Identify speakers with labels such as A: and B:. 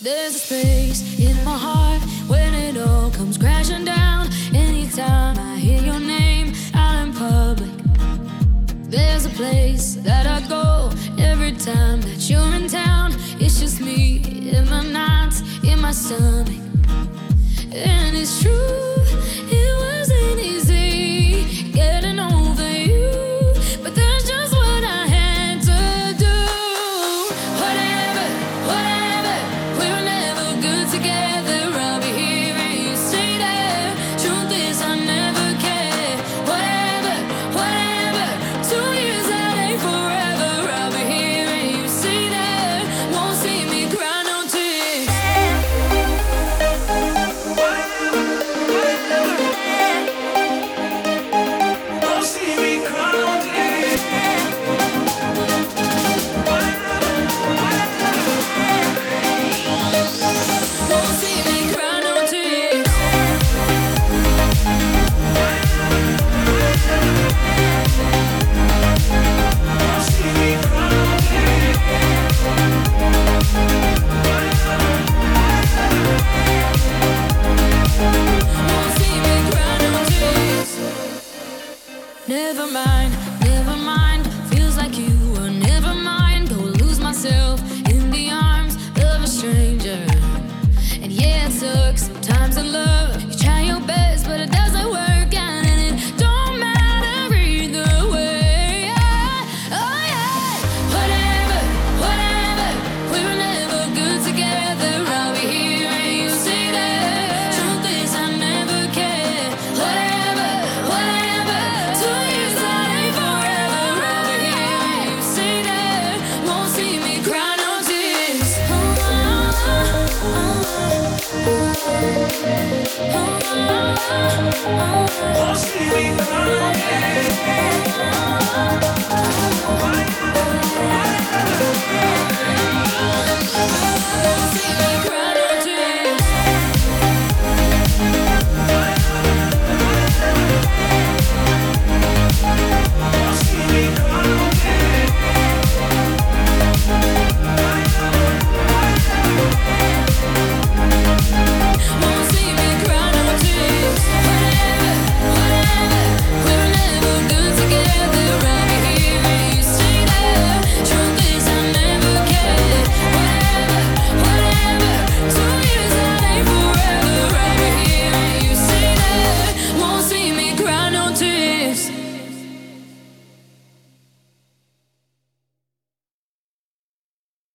A: There's a space in my heart when it all comes crashing down. Anytime I hear your name out in public, there's a place that I go every time that you're in town. It's just me in my nights, in my stomach, and it's true. Never mind.